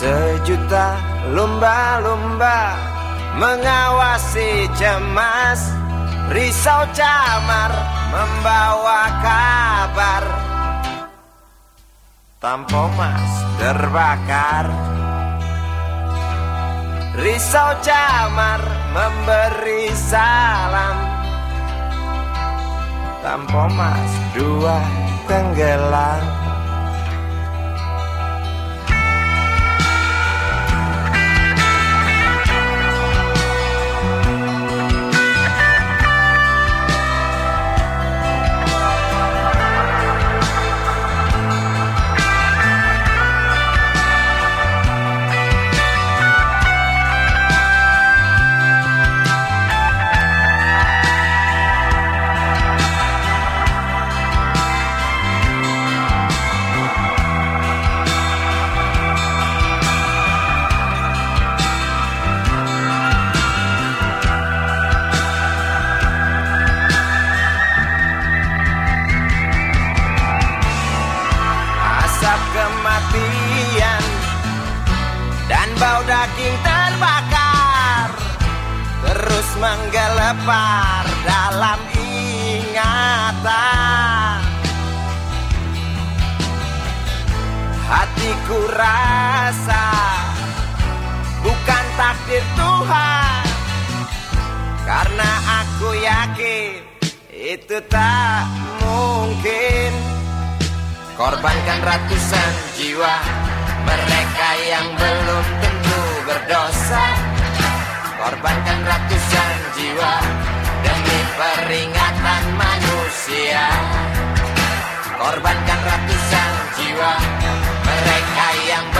Sejuta lumba-lumba mengawasi cemas. Risau camar membawa kabar. Tampo mas terbakar. Risau camar memberi salam. Tampo mas dua tenggelam kematian. Dan bau daging terbakar Terus menggelepar dalam ingatan. Hatiku rasa Bukan takdir Tuhan Karena aku yakin Itu tak mungkin Korbankan ratusan jiwa Mereka yang belum tentu berdosa. Korbankan ratusan jiwa Demi peringatan manusia. Korbankan ratusan jiwa Mereka yang belum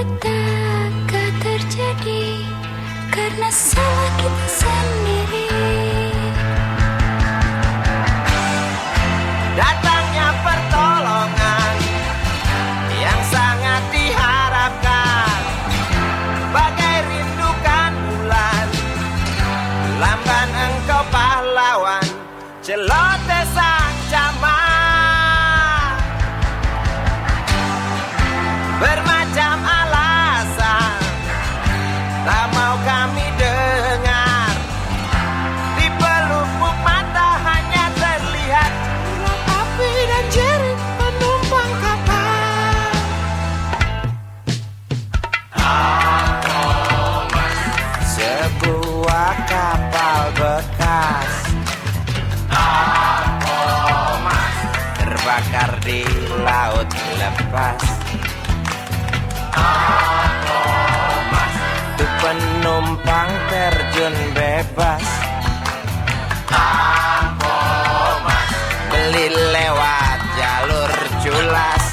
petaka terjadi karena salah kita sendiri. Datangnya pertolongan yang sangat diharapkan, bagai rindukan bulan, lamban engkau pahlawan, celoteh laut lepas. Untuk penumpang terjun bebas. Beli lewat jalur culas.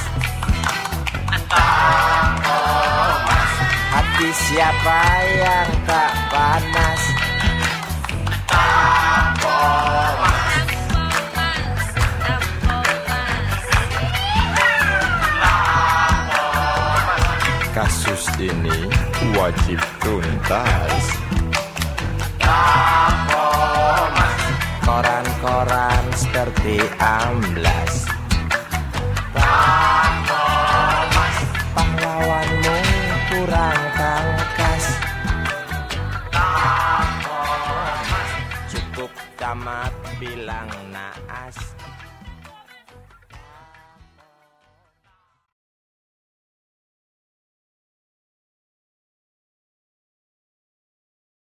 Hati siapa yang tak panas ini wajib tuntas. Koran-koran seperti amblas. Pahlawanmu kurang tangkas Cukup tamat bilang naas